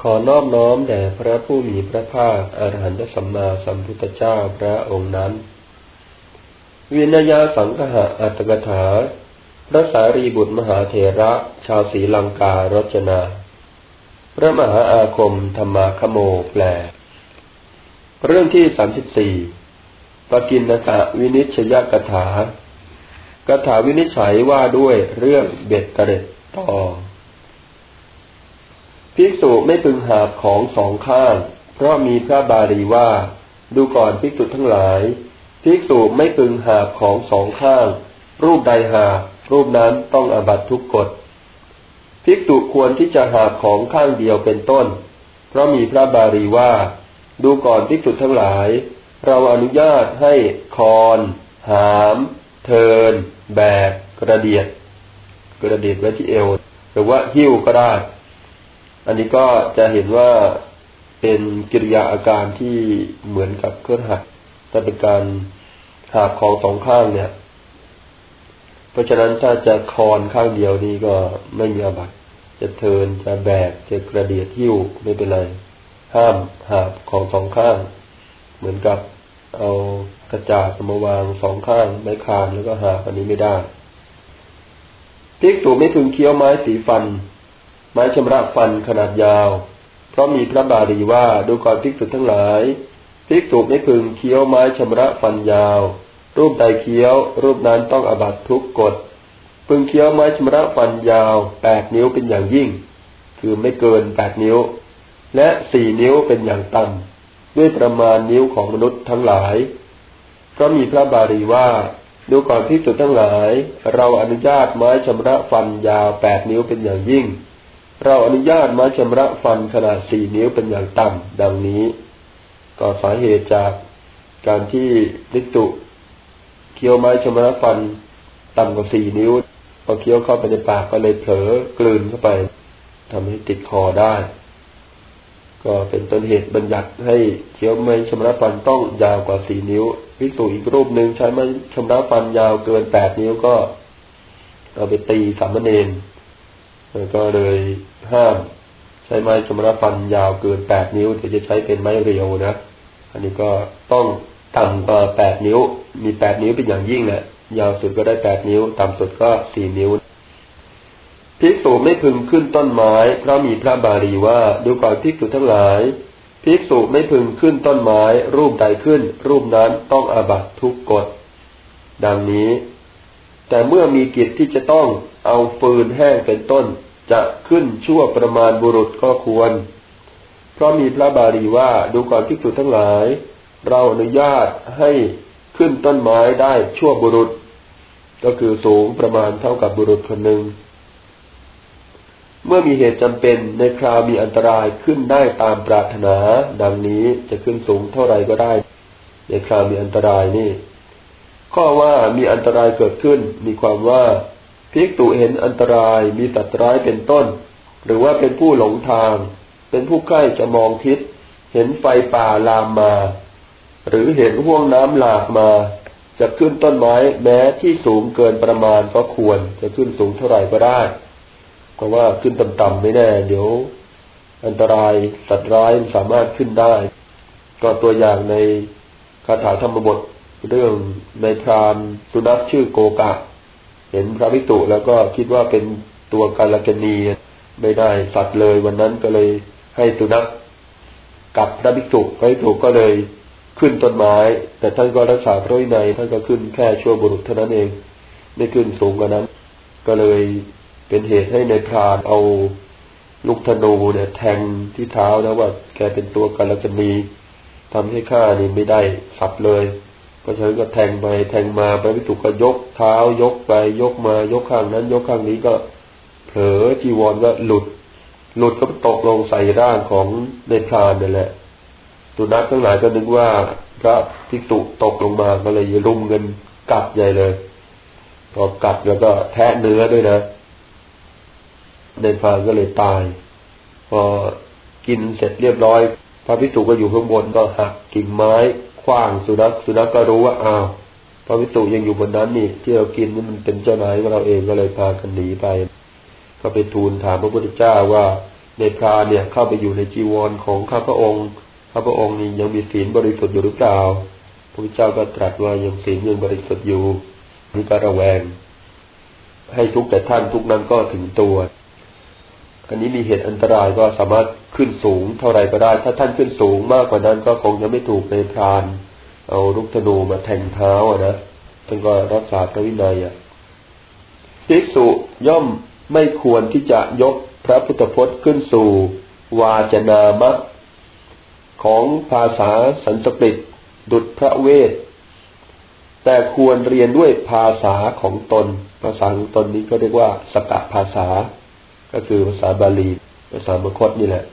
ขอนอบน้อมแด่พระผู้มีพระภาคอรหันตสัมมาสัมพุทธเจ้าพระองค์นั้น วินยาสังคหะอัตถกถา พระสารีบุตรมหาเถระ ชาวศรีลังการจนา พระมหาอาคมธรรมาคโมแปล เรื่องที่สามสิบสี่ปกินนกะวินิชยกถากถาวินิจฉัยว่าด้วยเรื่องเบ็ดเตร็ดต่อ ภิกษุไม่พึงหาบของสองข้าง เพราะมีพระบาลีว่า ดูก่อนภิกษุทั้งหลาย ภิกษุไม่พึงหาบของสองข้าง รูปใดหารูปนั้นต้องอบัตทุกกฎภิกษุควรที่จะหาบของข้างเดียวเป็นต้น เพราะมีพระบาลีว่า ดูก่อนภิกษุทั้งหลาย เราอนุญาตให้คอนหาม เทิน แบก กระเดียด กระเดียดไว้ที่เอว หรือว่าหิ้วก็ได้ อันนี้ก็จะเห็นว่าเป็นกิริยาอาการที่เหมือนกับเครื่องหักแต่เป็นการหักของสองข้างเนี่ย เพราะฉะนั้นถ้าจะคอนข้างเดียวนี่ก็ไม่มีอาบัตจะเทินจะแบกจะกระเดียดหิ้วไม่เป็นไร ห้ามหักของสองข้าง เหมือนกับเอากระจาดมาวางสองข้างไม้คานแล้วก็หาอันนี้ไม่ได้พิกตูไม่พึงเคี้ยวไม้สีฟัน ไม้ชำระฟันขนาดยาว เพราะมีพระบาลีว่าดูก่อนภิกษุทั้งหลายภิกษุไม่พึงเคี้ยวไม้ชำระฟันยาว รูปใดเคี้ยว รูปนั้นต้องอบัตทุกกฎพึงเคี้ยวไม้ชำระฟันยาวแปดนิ้วเป็นอย่างยิ่ง คือไม่เกินแปดนิ้ว และสี่นิ้วเป็นอย่างต่ำด้วยประมาณนิ้วของมนุษย์ทั้งหลาย เพราะมีพระบาลีว่าดูก่อนพิสุดทั้งหลาย เราอนุญาตไม้ชำระฟันยาวแปดนิ้วเป็นอย่างยิ่ง เราอนุญาตมาชำระฟันขนาดสี่นิ้วเป็นอย่างต่ำดังนี้ ก็สาเหตุจากการที่ลิตุเคี้ยวไม้ชำระฟันต่ำกว่าสี่นิ้วพอเคี้ยวเข้าไปในปากก็เลยเผลอกลืนเข้าไปทำให้ติดคอได้ ก็เป็นต้นเหตุบัญญัติให้เคี้ยวไม้ชำระฟันต้องยาวกว่าสี่นิ้ววิสุอีกรูปหนึ่งใช้ไม้ชำระฟันยาวเกินแปดนิ้วก็เอาไปตีสามเณร ก็เลยห้ามใช้ไม้ชำระฟันยาวเกินแปดนิ้วถึงจะใช้เป็นไม้เรียวนะ อันนี้ก็ต้องต่ำกว่าแปดนิ้ว มีแปดนิ้วเป็นอย่างยิ่งแหละยาวสุดก็ได้แปดนิ้ว ต่ำสุดก็สี่นิ้วภิกษุไม่พึงขึ้นต้นไม้ เพราะมีพระบาลีว่าดูก่อนภิกษุทั้งหลายภิกษุไม่พึงขึ้นต้นไม้ รูปใดขึ้น รูปนั้นต้องอาบัตทุกกฎดังนี้ แต่เมื่อมีกิจที่จะต้องเอาฟืนแห้งเป็นต้น จะขึ้นชั่วประมาณบุรุษก็ควร เพราะมีพระบาลีว่าดูก่อนภิกษุทั้งหลาย เราอนุญาตให้ขึ้นต้นไม้ได้ชั่วบุรุษ ก็คือสูงประมาณเท่ากับบุรุษคนหนึ่งเมื่อมีเหตุจำเป็นในคราวมีอันตรายขึ้นได้ตามปรารถนา ดังนี้จะขึ้นสูงเท่าไรก็ได้ ในคราวมีอันตรายนี่ ข้อว่ามีอันตรายเกิดขึ้น มีความว่าภิกษุเห็นอันตรายมีสัตว์ร้ายเป็นต้น หรือว่าเป็นผู้หลงทาง เป็นผู้ใกล้จะมองทิศเห็นไฟป่าลามมา หรือเห็นห่วงน้ำหลากมาจะขึ้นต้นไม้แม้ที่สูงเกินประมาณก็ควร จะขึ้นสูงเท่าไหร่ก็ได้เพราะว่าขึ้นต่ำๆไม่แน่ เดี๋ยว อันตรายสัตว์ร้ายสามารถขึ้นได้ ก็ตัวอย่างในคาถาธรรมบท เรื่องในพรานสุนัขชื่อโกกะ เห็นพระวิตุแล้วก็คิดว่าเป็นตัวกาลกณีไม่ได้สัตว์เลย วันนั้นก็เลยให้สุนัขกับพระวิตุพระวิตุก็เลยขึ้นต้นไม้ แต่ท่านก็รักษาพระวินัยท่านก็ขึ้นแค่ชั่วบุรุษเท่านั้นเอง ไม่ขึ้นสูงกว่านั้น ก็เลยเป็นเหตุให้ในพรานเอาลูกธนูเนี่ย แทงที่เท้านะว่าแกเป็นตัวกาลกณีทำให้ข้านี่ไม่ได้สัตว์เลย พราะฉะนั้นก็แทงไปแทงมาไปวิตุก็ยกเท้ายกไปยกมายกข้างนั้น ยกข้างนี้ก็เผลอจีวรก็หลุด หลุดก็ตกลงใส่ร่างของในพรานนั่นแหละตุนักทั้งหลายก็นึกว่าพระภิกษุตกลงมาก็เลยรุมเงินกัดใหญ่เลยพอกัดแล้วก็แทะเนื้อด้วยนะในพรานก็เลยตาย พอกินเสร็จเรียบร้อย พระภิกษุก็อยู่ข้างบนก็หักกิ่งไม้ คว้างสุนัขสุนัขก็รู้ว่าอ้าวพระวิสุยังอยู่บนนั้นนี่ที่เรากินนี่มันเป็นเจ้านายของเราเองก็เลยพากันหนีไป ก็ไปทูลถามพระพุทธเจ้าว่าในพรานเนี่ยเข้าไปอยู่ในจีวรของข้าพระองค์ข้าพระองค์นี่ยังมีศีลบริสุทธิ์อยู่หรือเปล่าพระพุทธเจ้าก็ตรัสว่ายังศีลยังบริสุทธิ์อยู่นี่ก็ระแวง ให้ทุกแต่ท่านทุกนั้นก็ถึงตัว อันนี้มีเหตุอันตรายก็สามารถขึ้นสูงเท่าไรก็ได้ ถ้าท่านขึ้นสูงมากกว่านั้นก็คงจะไม่ถูกในพรานเอาลูกธนูมาแทงเท้าอะนะท่านก็รักษาพระวินัยอะภิกษุย่อมไม่ควรที่จะยกพระพุทธพจน์ขึ้นสู่ วาจนามะของภาษาสันสกฤตดุจพระเวท แต่ควรเรียนด้วยภาษาของตน ภาษาของตนนี้ก็เรียกว่าสกภาษา ก็คือภาษาบาลี ภาษามคตนี่แหละ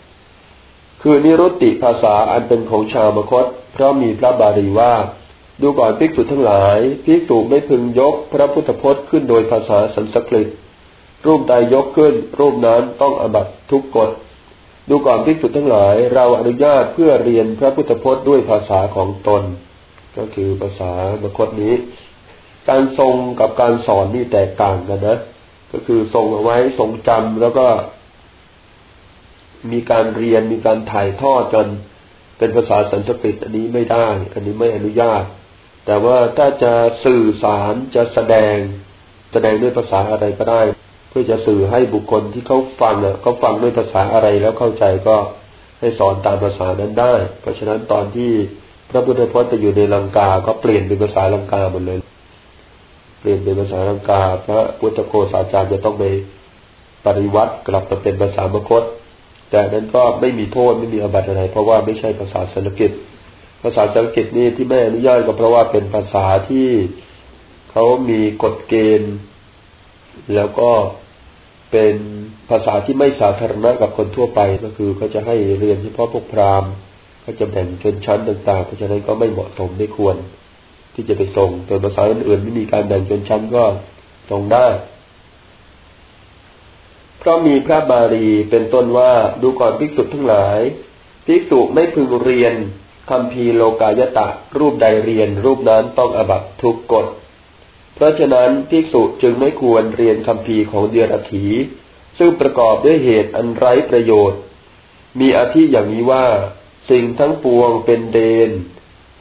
คือนิรุตติภาษาอันเป็นของชาวมคต เพราะมีพระบาลีว่า ดูก่อนภิกษุทั้งหลายภิกษุไม่พึงยกพระพุทธพจน์ขึ้นโดยภาษาสันสกฤต รูปใดยกขึ้น รูปนั้นต้องอบัตทุกกฎดูก่อนภิกษุทั้งหลาย เราอนุญาตเพื่อเรียนพระพุทธพจน์ด้วยภาษาของตน ก็คือภาษามคตนี้ การทรงกับการสอนนี่แตกต่างกันนะ ก็คือทรงเอาไว้ทรงจำแล้วก็มีการเรียนมีการถ่ายทอดกันเป็นภาษาสันสกฤตอันนี้ไม่ได้ อันนี้ไม่อนุญาต แต่ว่าถ้าจะสื่อสารจะแสดง แสดงด้วยภาษาอะไรก็ได้ เพื่อจะสื่อให้บุคคลที่เขาฟังเน่ะเขาฟังด้วยภาษาอะไรแล้วเข้าใจก็ให้สอนตามภาษานั้นได้ เพราะฉะนั้นตอนที่พระพุทธพจน์จะอยู่ในลังกา ก็เปลี่ยนเป็นภาษาลังกาหมดเลย เปลี่ยนเป็นภาษาลังกา พระพุทธโฆษาจารย์จะต้องไปปริวัติกลับมาเป็นภาษามคต แต่นั้นก็ไม่มีโทษไม่มีอบัติอะไร เพราะว่าไม่ใช่ภาษาสันสกฤตภาษาสันสกฤตนี่ที่แม่อนุญาตก็เพราะว่าเป็นภาษาที่เขามีกฎเกณฑ์ แล้วก็เป็นภาษาที่ไม่สาธารณะกับคนทั่วไปก็คือเขาจะให้เรียนเฉพาะพวกพราหมณ์เขาจะแบ่งชนชั้นต่างๆ เพราะฉะนั้นก็ไม่เหมาะสมไม่ควร ที่จะไปส่งแต่ภาษาอื่นๆไม่มีการแบ่งชนชั้นก็ส่งได้ เพราะมีพระบาลีเป็นต้นว่าดูก่อนภิกษุทั้งหลายภิกษุไม่พึงเรียนคำพีโลกายตะ รูปใดเรียน รูปนั้นต้องอบัตทุกกฎพราะฉะนั้นภิกษุจึงไม่ควรเรียนคำพีของเดียรถี ซึ่งประกอบด้วยเหตุอันไร้ประโยชน์ มีอธิอย่างนี้ว่า สิ่งทั้งปวงเป็นเดน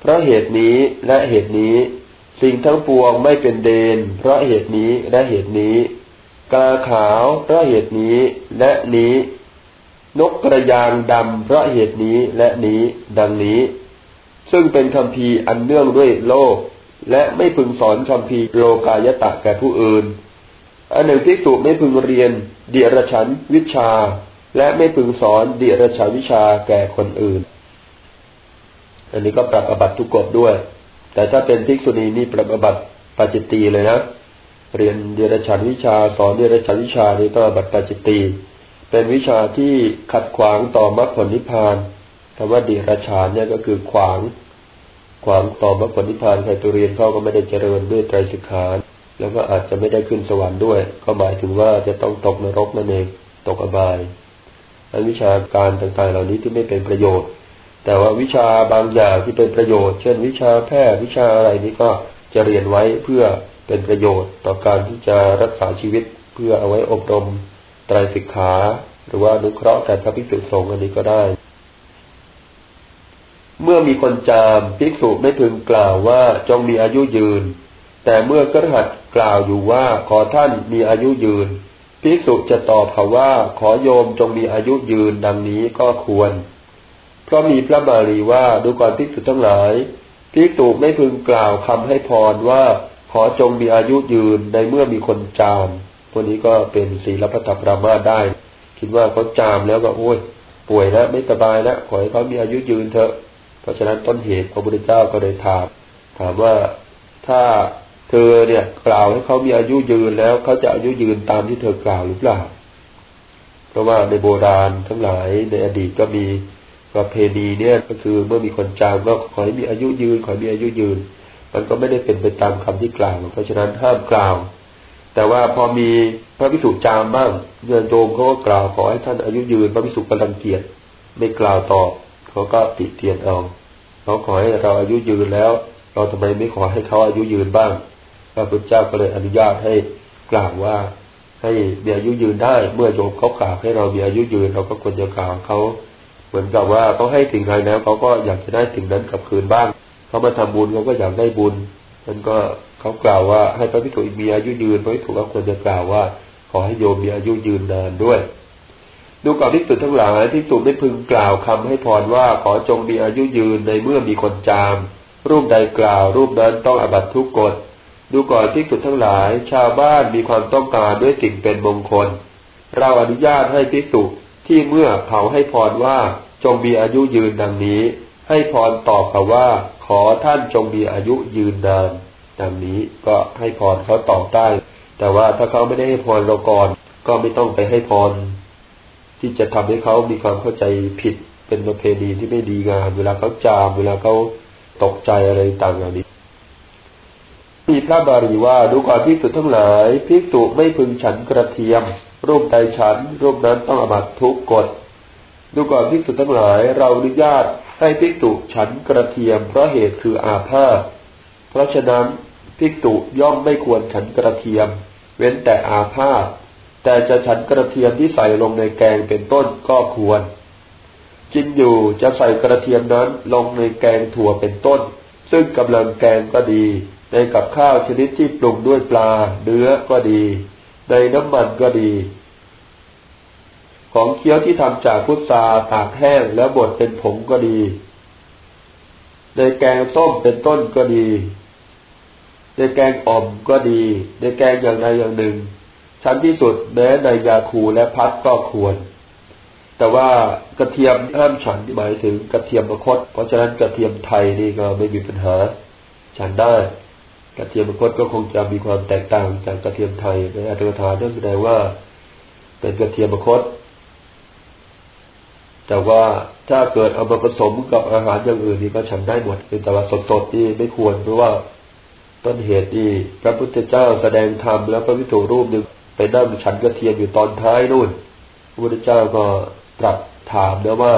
เพราะเหตุนี้และเหตุนี้ สิ่งทั้งปวงไม่เป็นเดน เพราะเหตุนี้และเหตุนี้ กาขาวเพราะเหตุนี้และนี้ นกกระยางดำเพราะเหตุนี้และนี้ ดังนี้ ซึ่งเป็นคำพีอันเนื่องด้วยโลก และไม่พึงสอนคำพีโลกายตะแก่ผู้อื่นอันหนึ่งภิกษุไม่พึงเรียนเดียรฉันวิชา และไม่พึงสอนเดียรฉันวิชาแก่คนอื่น อันนี้ก็ปรับอบัตทุกกฎด้วย แต่ถ้าเป็นภิกษุณีนี่ปรับอบัตปัจจิตีเลยนะ เรียนเดียรฉันวิชาสอนเดียรฉันวิชานี่ต้องอบัตปัจจิตีเป็นวิชาที่ขัดขวางต่อมรรคผลนิพพานคำว่าเดียรฉานเนี่ยก็คือขวางความต่อมรรคผลนิพพานใครตัวเรียนเขาก็ไม่ได้เจริญด้วยใจสิกขาแล้วก็อาจจะไม่ได้ขึ้นสวรรค์ด้วย ก็หมายถึงว่าจะต้องตกนรกนั่นเอง ตกอบายอันวิชาการต่างๆเหล่านี้ที่ไม่เป็นประโยชน์ แต่ว่าวิชาบางอย่างที่เป็นประโยชน์ เช่น วิชาแพทย์วิชาอะไรนี้ก็จะเรียนไว้เพื่อเป็นประโยชน์ต่อการที่จะรักษาชีวิตเพื่อเอาไว้อบรมไตรสิกขา หรือว่านุเคราะห์แต่พระภิกษุสงฆ์อันนี้ก็ได้ เมื่อมีคนจามภิกษุไม่พึงกล่าวว่าจงมีอายุยืน แต่เมื่อกระหัดกล่าวอยู่ว่าขอท่านมีอายุยืนภิกษุจะตอบเขาว่าขอโยมจงมีอายุยืนดังนี้ก็ควร เพราะมีพระบาลีว่าดูก่อนภิกษุทั้งหลายภิกษุไม่พึงกล่าวคำให้พรว่าขอจงมีอายุยืนในเมื่อมีคนจามพวกนี้ก็เป็นศีลพัตปรามาได้ คิดว่าเขาจามแล้วก็โอ้ยป่วยแล้วไม่สบายแล้วขอให้เขามีอายุยืนเถอะ เพราะฉะนั้นต้นเหตุพระพุทธเจ้าก็เลยถาม ถามว่าถ้าเธอเนี่ยกล่าวให้เขามีอายุยืนแล้วเขาจะอายุยืนตามที่เธอกล่าวหรือเปล่า เพราะว่าในโบราณทั้งหลายในอดีตก็มี ประเพณีเนี่ยก็คือเมื่อมีคนจามก็ขอให้มีอายุยืน ขอให้มีอายุยืน มันก็ไม่ได้เป็นไปตามคำที่กล่าว เพราะฉะนั้นห้ามกล่าว แต่ว่าพอมีพระพิสุจามบ้างเงินโยมเขาก็กล่าวขอให้ท่านอายุยืน พระพิสุกำลังเกียรติไม่กล่าวตอบเขาก็ติเตียนเอาเขาขอให้เราอายุยืนแล้ว เราทำไมไม่ขอให้เขาอายุยืนบ้าง พระพุทธเจ้าก็เลยอนุญาตให้กล่าวว่าให้มีอายุยืนได้ เมื่อโยมเขากล่าวให้เรามีอายุยืนเราก็ควรจะกล่าวเขา เหมือนกับว่าเขาให้สิ่งใดแล้วเขาก็อยากจะได้สิ่งนั้นกลับคืนบ้างเขามาทำบุญเขาก็อยากได้บุญนั่นก็เขากล่าวว่าให้พระพิสุมีอายุยืนพระพิสุก็ควรจะกล่าวว่า ขอให้โยมมีอายุยืนนานด้วย ดูก่อนที่สุดทั้งหลายที่สุดได้พึงกล่าวคำให้พรว่าขอจงมีอายุยืนในเมื่อมีคนจาม รูปใดกล่าว รูปนั้นต้องอบัตทุกกฎดูก่อนที่สุดทั้งหลาย ชาวบ้านมีความต้องการด้วยสิ่งเป็นมงคล เราอนุญาตให้พิสุ ที่เมื่อเขาให้พรว่าจงมีอายุยืนดังนี้ ให้พรตอบเขาว่า ขอท่านจงมีอายุยืนนานดังนี้ก็ให้พรเขาตอบได้ แต่ว่าถ้าเขาไม่ได้ให้พรเราก่อนก็ไม่ต้องไปให้พร ที่จะทำให้เขามีความเข้าใจผิดเป็นประเพณีที่ไม่ดีงามเวลาเขาจามเวลาเขาตกใจอะไรต่างๆนี้ มีพระบาลีว่าดูก่อนพิสุทั้งหลายพิสุไม่พึงฉันกระเทียม รูปใดฉัน รูปนั้นต้องอบัตทุกกฎดูก่อนพิสุทั้งหลาย เราอนุญาตให้พิสุฉันกระเทียม เพราะเหตุคืออาพาธเพราะฉะนั้นพิสุย่อมไม่ควรฉันกระเทียม เว้นแต่อาพาธแต่จะฉันกระเทียมที่ใส่ลงในแกงเป็นต้นก็ควรจินอยู่จะใส่กระเทียมนั้นลงในแกงถั่วเป็นต้น ซึ่งกำลังแกงก็ดี ในกับข้าวชนิดที่ปรุงด้วยปลา เนื้อก็ดี ในน้ำมันก็ดี ของเคี้ยวที่ทำจากพุทราตากแห้งแล้วบดเป็นผงก็ดี ในแกงส้มเป็นต้นก็ดี ในแกงอ่อมก็ดี ในแกงอย่างใดอย่างหนึ่ง ชั้นที่สุดแม้ในยาคูและพัดก็ควร แต่ว่ากระเทียมห้ามฉันหมายถึงกระเทียมมะคดเพราะฉะนั้นกระเทียมไทยนี่ก็ไม่มีปัญหาฉันได้ กระเทียมมะคดก็คงจะมีความแตกต่างจากกระเทียมไทยในอัตถกถานั่นแสดงว่าเป็นกระเทียมมะคดแต่ว่าถ้าเกิดเอามาผสมกับอาหารอย่างอื่นนี่ก็ฉันได้หมดเป็นแต่ว่าสดๆนี่ไม่ควรเพราะว่าต้นเหตุนี่พระพุทธเจ้าแสดงธรรมแล้วพระวิโตรูปหนึ่งไปนั่งฉันกระเทียมอยู่ตอนท้ายนู่นพระพุทธเจ้าก็ตรัสถามนะว่า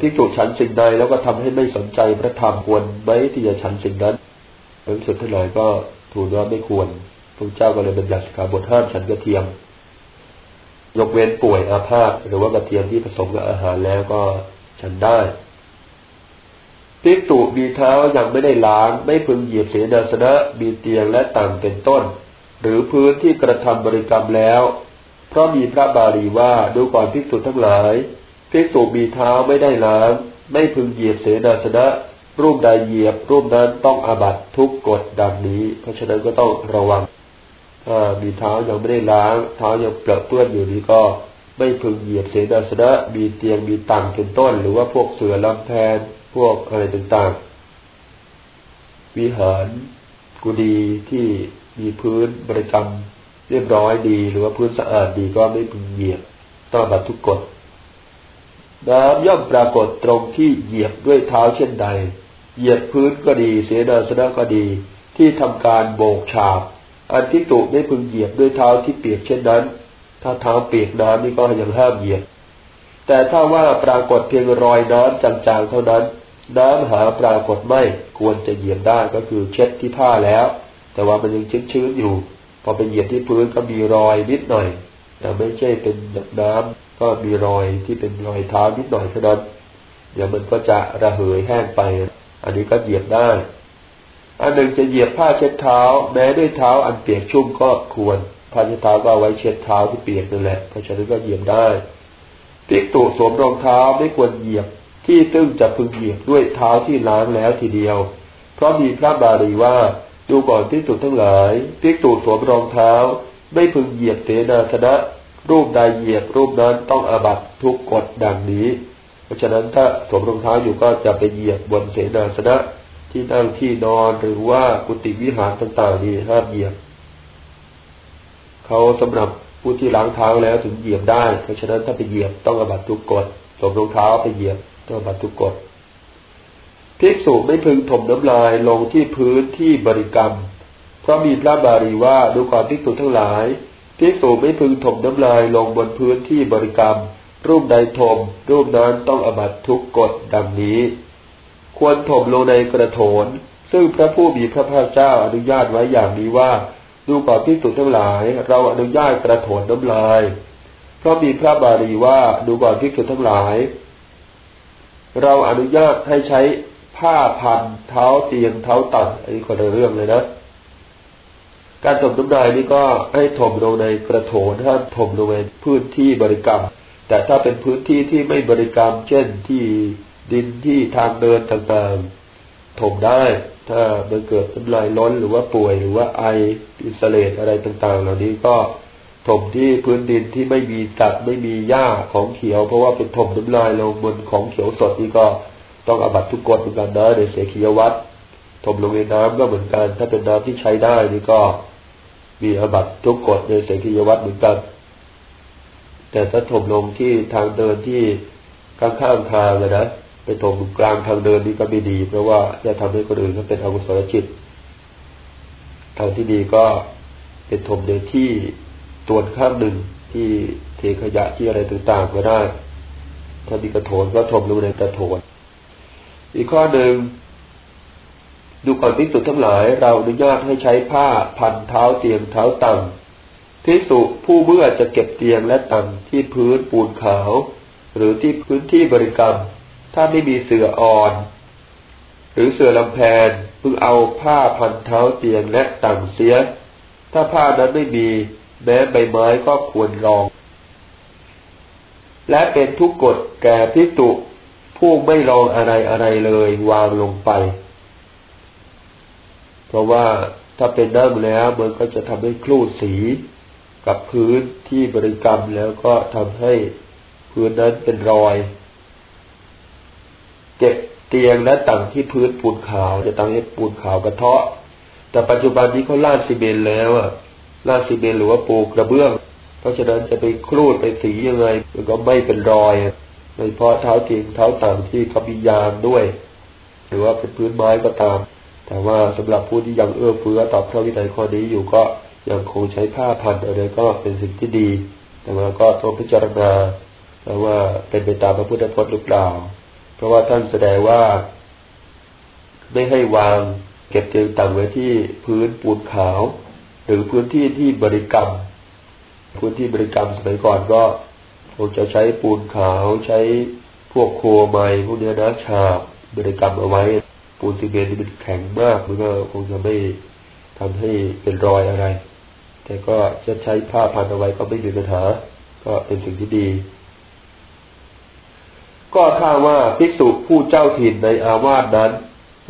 ที่จุฉันสิ่งใดแล้วก็ทำให้ไม่สนใจพระธรรมควรไหมที่จะฉันสิ่งนั้น ระสุดทั้งหลายก็ถูกว่าไม่ควรพระเจ้าก็เลยบัญญัติขาบทห้ามฉันกระเทียม ยกเว้นป่วยอาพาธหรือว่ากระเทียมที่ผสมกับอาหารแล้วก็ฉันได้พิกตุมีเท้ายังไม่ได้ล้าง ไม่พึงเหยียบเสนาสนะมีเตียงและต่างเป็นต้น หรือพื้นที่กระทำบริกรรมแล้ว เพราะมีพระบาลีว่าดูก่อนพิกตุทั้งหลายพิกตุมีเท้าไม่ได้ล้าง ไม่พึงเหยียบเสนาสนะ รูปใดเหยียบ รูปนั้นต้องอาบัตทุกกฎดังนี้ เพราะฉะนั้นก็ต้องระวังถ้ามีเท้ายังไม่ได้ล้าง เท้ายังเปลือกเปื้อนอยู่นี้ก็ไม่พึงเหยียบเสนาสนะมีเตียงมีตังเป็นต้น หรือว่าพวกเสือลำแพนพวกอะไรต่างๆ วิหารกุดีที่มีพื้นบริกรรมเรียบร้อยดี หรือว่าพื้นสะอาดดีก็ไม่พึงเหยียบต้องบัตทุกกฎน้ำย่อมปรากฏตรงที่เหยียบด้วยเท้าเช่นใด เหยียบพื้นก็ดีเสนาสนะก็ดี ที่ทำการโบกฉาบอันที่ตุไม่พึงเหยียบด้วยเท้าที่เปียกเช่นนั้น ถ้าเท้าเปียกน้ำนี่ก็ยังห้ามเหยียบ แต่ถ้าว่าปรากฏเพียงรอยน้ำจางๆเท่านั้น น้ำหาปรากฏไม่ควรจะเหยียบได้ก็คือเช็ดที่ผ้าแล้ว แต่ว่ามันยังชื้นๆอยู่ พอไปเหยียบที่พื้นก็มีรอยนิดหน่อย แต่ไม่ใช่เป็นน้ำก็มีรอยที่เป็นรอยเท้านิดหน่อยเท่านั้นเดี๋ยวมันก็จะระเหยแห้งไป อันนี้ก็เหยียบได้ อันหนึ่งจะเหยียบผ้าเช็ดเท้า แม้ด้วยเท้าอันเปียกชุ่มก็ควรผ้าเช็ดเท้าก็เอาไว้เช็ดเท้าที่เปียกนั่นแหละเพราะฉะนั้นก็เหยียบได้ภิกตุสวมรองเท้าไม่ควรเหยียบที่ซึ่งจะพึงเหยียบด้วยเท้าที่ล้างแล้วทีเดียว เพราะมีพระบาลีว่าดูก่อนภิกษุทั้งหลายภิกตุสวมรองเท้า ไม่พึงเหยียบเสนาสนะรูปใดเหยียบรูปนั้นต้องอาบัตทุกกฎดังนี้ ราะฉะนั้นถ้าสวมรองเท้าอยู่ก็จะไปเหยียบบนเสนาสนะที่นั่งที่นอนหรือว่ากุฏิวิหารต่างๆนี่ห้ามเหยียบเขาสำหรับผู้ที่ล้างเท้าแล้วถึงเหยียบได้ เพราะฉะนั้นถ้าไปเหยียบต้องอบัตทุกกฎสวมรองเท้าไปเหยียบต้องอบัตทุกกฎภิกษุไม่พึงถมน้ำลายลงที่พื้นที่บริกรรม เพราะมีพระบาลีว่าดูก่อนภิกษุทั้งหลายภิกษุไม่พึงถมน้ำลายลงบนพื้นที่บริกรรม รูปใดถมรูปนั้นต้องอบัตทุกกฎดังนี้ ควรถมลงในกระโถน ซึ่งพระผู้มีพระภาคเจ้าอนุญาตไว้อย่างนี้ว่าดูก่อนพิสุทั้งหลาย เราอนุญาตกระโถนน้ำลาย เพราะมีพระบาลีว่าดูก่อนภิกษุทั้งหลาย เราอนุญาตให้ใช้ผ้าพันเท้าเตียงเท้าตั่งอันนี้คนละเรื่องเลยนะ การถมน้ำลายนี่ก็ให้ถมลงในกระโถนห้ามถมลงในพื้นที่บริกรรม แต่ถ้าเป็นพื้นที่ที่ไม่บริกรรม เช่นที่ดินที่ทางเดินต่างๆถมได้ ถ้ามันเกิดน้ำลายล้นหรือว่าป่วยหรือว่าไอมีเสลดอะไรต่างๆ เหล่านี้ก็ถมที่พื้นดินที่ไม่มีตัดไม่มีหญ้าของเขียว เพราะว่าเป็นถมน้ำลายลงบนของเขียวสดนี่ก็ต้องอบัตทุกกฎเหมือนกันนะในเสกียวัตรถมลงในน้ำก็เหมือนกัน ถ้าเป็นน้ำที่ใช้ได้นี่ก็มีอบัตทุกกฎในเสกียวัตรเหมือนกัน แต่ถ้าถมลงที่ทางเดินที่ข้างๆทางนะไปถมกลางทางเดินนี่ก็ไม่ดี เพราะว่าจะทำให้คนอื่นเขาเป็นอกุศลจิตทางที่ดีก็เป็นถมในที่ตัวข้างหนึ่งที่เทขยะที่อะไรต่างๆก็ได้ถ้ามีกระโถนก็ถมลงในกระโถนอีกข้อหนึ่งดูก่อนพิสุทั้งหลาย เราอนุญาตให้ใช้ผ้าพันเท้าเตียงเท้าตัง พิสุผู้เบื่อจะเก็บเตียงและตังที่พื้นปูนขาว หรือที่พื้นที่บริกรรม ถ้าไม่มีเสื่ออ่อน หรือเสื่อลำแพนพึงเอาผ้าพันเท้าเตียงและตังเสีย ถ้าผ้านั้นไม่มีแม้ใบไม้ก็ควรรอง และเป็นทุกกฎแก่พิสุผู้ไม่ลองอะไรอะไรเลยวางลงไป เพราะว่าถ้าเป็นนั่งแล้วมันก็จะทำให้คลูดสี กับพื้นที่บริกรรมแล้วก็ทำให้พื้นนั้นเป็นรอย เก็บเตียงและตั้งที่พื้นปูนขาวจะตั้งให้ปูนขาวกระเทาะ แต่ปัจจุบันนี้เขาลาดซีเมนแล้วอะลาดซีเมนหรือว่าปูกระเบื้อง เพราะฉะนั้นจะไปคลูดไปสียังไงมันก็ไม่เป็นรอยโดยเฉพาะเท้าจริงเท้าต่างที่เขามียางด้วย หรือว่าเป็นพื้นไม้ก็ตาม แต่ว่าสำหรับผู้ที่ยังเอื้อเฟื้อต่อพระวินัยข้อนี้อยู่ก็ ยังคงใช้ผ้าพันอะไรก็เป็นสิ่งที่ดี แต่ว่าก็ต้องพิจารณาแต่ว่าเป็นไปตามพระพุทธพจน์หรือเปล่า เพราะว่าท่านแสดงว่า ไม่ให้วางเก็บเตียงต่างไว้ที่พื้นปูนขาว หรือพื้นที่ที่บริกรรม พื้นที่บริกรรมสมัยก่อนก็คงจะใช้ปูนขาวใช้พวกโคไม้พวกเนี้นะฉาบบริกรรมเอาไว้ ปูนซีเมนต์มันแข็งมากมันก็คงจะไม่ทำให้เป็นรอยอะไร แต่ก็จะใช้ผ้าพันเอาไว้ก็ไม่มีปัญหา ก็เป็นสิ่งที่ดี ก็ถ้าว่าภิกษุผู้เจ้าถิ่นในอาวาสนั้น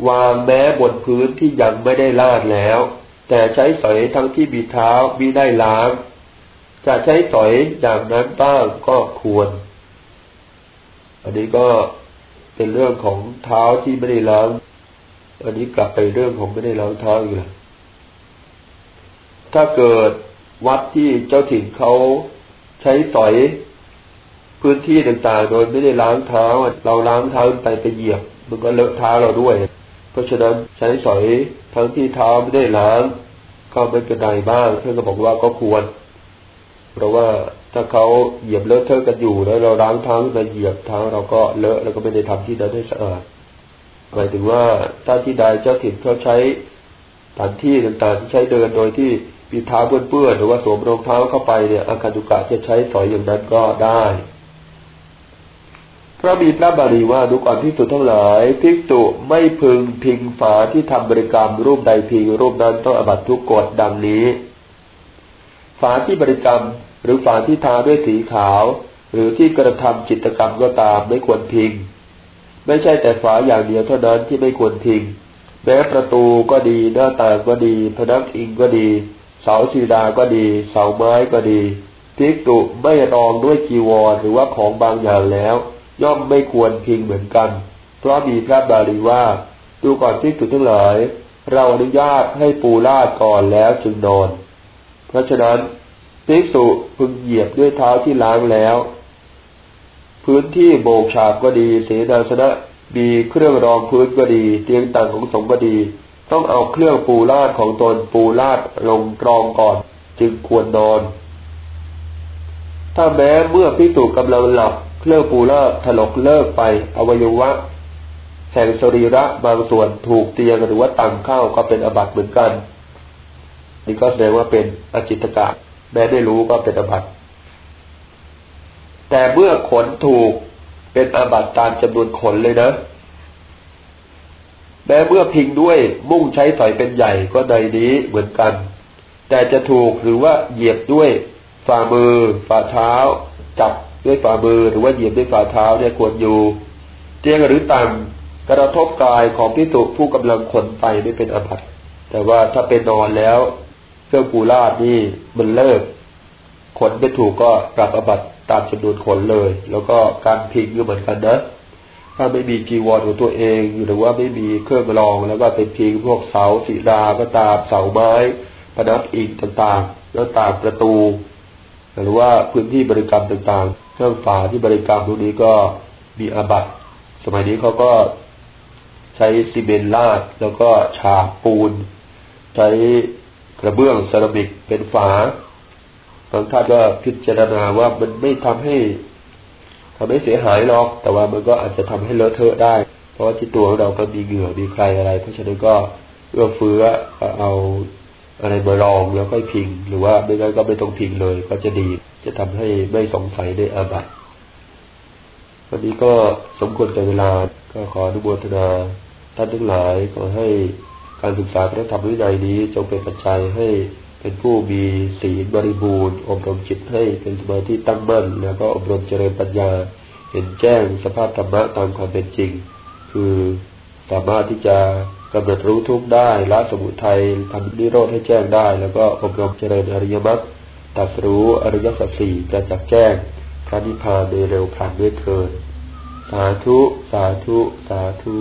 วางแม้บนพื้นที่ยังไม่ได้ลาดแล้ว แต่ใช้สอยทั้งที่บีเท้าบีได้ล้าง จะใช้สอยอย่างนั้นบ้างก็ควร อันนี้ก็เป็นเรื่องของเท้าที่ไม่ได้ล้าง อันนี้กลับไปเรื่องของไม่ได้ล้างเท้าอยู่แล้ว ถ้าเกิดวัดที่เจ้าถิ่นเขาใช้สอยพื้นที่ต่างๆ โดยไม่ได้ล้างเท้า เราล้างเท้าไปไปเหยียบ มันก็เลอะเท้าเราด้วย เพราะฉะนั้นใช้สอยทั้งที่เท้าไม่ได้ล้าง ก็ไม่เป็นไรบ้างเพื่อนก็บอกว่าก็ควร เพราะว่าถ้าเขาเหยียบเลอะเทอะกันอยู่แล้วเราล้างเท้าขึ้นมาเหยียบเท้าเราก็เลอะแล้วก็ไม่ได้ทำที่นั้นให้สะอาดหมายถึงว่าถ้าที่ใดเจ้าถิ่นเขาใช้สถานที่ต่างๆที่ใช้เดินโดยที่ มีเท้าเปื้อนๆหรือว่าสวมรองเท้าเข้าไปเนี่ยอาคาตุกะจะใช้สอยอย่างนั้นก็ได้พระมีพระบาลีว่าดูก่อนพิกษุดทั้งหลายพิกษุไม่พึงพิงฝาที่ทำบริกรรมรูปใดพิงรูปนั้นต้องอบัตทุกกฎดังนี้ ฝาที่บริกรรมหรือฝาที่ทาด้วยสีขาว หรือที่กระทำจิตกรรมก็ตามไม่ควรพิง ไม่ใช่แต่ฝาอย่างเดียวเท่านั้นที่ไม่ควรพิง แม้ประตูก็ดีหน้าต่างก็ดี พนักอิงก็ดี เสาชีดาก็ดี เสาไม้ก็ดีทิกตุไม่รองด้วยกีวรหรือว่าของบางอย่างแล้ว ย่อมไม่ควรพิงเหมือนกัน เพราะมีพระบาลีว่า ดูก่อนทิกตุทั้งหลาย เราอนุญาตให้ปูลาดก่อนแล้วจึงนอน เพราะฉะนั้นภิกษุพึงเหยียบด้วยเท้าที่ล้างแล้ว พื้นที่โบกฉาบก็ดี เสนาสนะมีเครื่องรองพื้นก็ดี เตียงต่างของสงก็ดี ต้องเอาเครื่องปูลาดของตนปูลาดลงกรองก่อน จึงควรนอน ถ้าแม้เมื่อพิสูจกำลังหลับ เครื่องปูลาดถลกเลิกไป อวัยวะแห่งสรีระบางส่วนถูกเตียงหรือว่าตังเข้าก็เป็นอบัติเหมือนกันนี่ก็แสดงว่าเป็นอจิตกะแม้ได้รู้ก็เป็นอบัตแต่เมื่อขนถูกเป็นอบัตตามจำนวนขนเลยนะ ม้เมื่อพิงด้วยมุ่งใช้สอยเป็นใหญ่ก็ในนี้เหมือนกัน แต่จะถูกหรือว่าเหยียบด้วยฝ่ามือ ฝ่าเท้า จับด้วยฝ่ามือหรือว่าเหยียบด้วยฝ่าเท้าเนี่ยควรอยู่เจียงหรือต่ำกระทบกายของพิสุผู้กำลังขนไปไม่เป็นอาบัตแต่ว่าถ้าเป็นนอนแล้วเครื่องปูลาดนี่มันเลิก ขนไปถูกก็ปรับอบัตตามจำนวนขนเลย แล้วก็การพิงก็เหมือนกันนะ ถ้าไม่มีจีวรของตัวเอง หรือว่าไม่มีเครื่องรองแล้วก็เป็นพิงพวกเสาศิลาก็ตามเสาไม้พนักอิงต่างๆแล้วตามประตู หรือว่าพื้นที่บริกรรมต่างๆเครื่องฝาที่บริกรรมตรงนี้ก็มีอาบัตสมัยนี้เขาก็ใช้ซีเมนต์ลาดแล้วก็ฉาบปูน ใช้กระเบื้องเซรามิกเป็นฝาบางท่านก็พิจารณาว่ามันไม่ทำให้ ทำให้เสียหายหรอก แต่ว่ามันก็อาจจะทำให้เลอะเทอะได้ เพราะว่าที่ตัวเราก็มีเหงื่อมีใครอะไร เพราะฉะนั้นก็เอื้อเฟื้อเอาอะไรมารองแล้วก็พิง หรือว่าไม่งั้นก็ไม่ต้องพิงเลย ก็จะดี จะทำให้ไม่สงสัยในอาบัติวันนี้ก็สมควรแต่เวลา ก็ขออนุโมทนาท่านทั้งหลายขอให้การศึกษาพระธรรมวินัยนี้จงเป็นปัจจัยให้ เป็นผู้มีศีลบริบูรณ์ อบรมจิตให้เป็นสมาธิตั้งมั่น แล้วก็อบรมเจริญปัญญา เห็นแจ้งสภาพธรรมะตามความเป็นจริง คือสามารถที่จะกำหนดรู้ทุกได้ละสมุทัยทำนิโรธให้แจ้งได้ แล้วก็อบรมเจริญอริยมรรคตัดรู้อริยสัจสี่ประจักแจ้งพระนิพพานในเร็วพลันด้วยเถิดสาธุ สาธุ สาธุ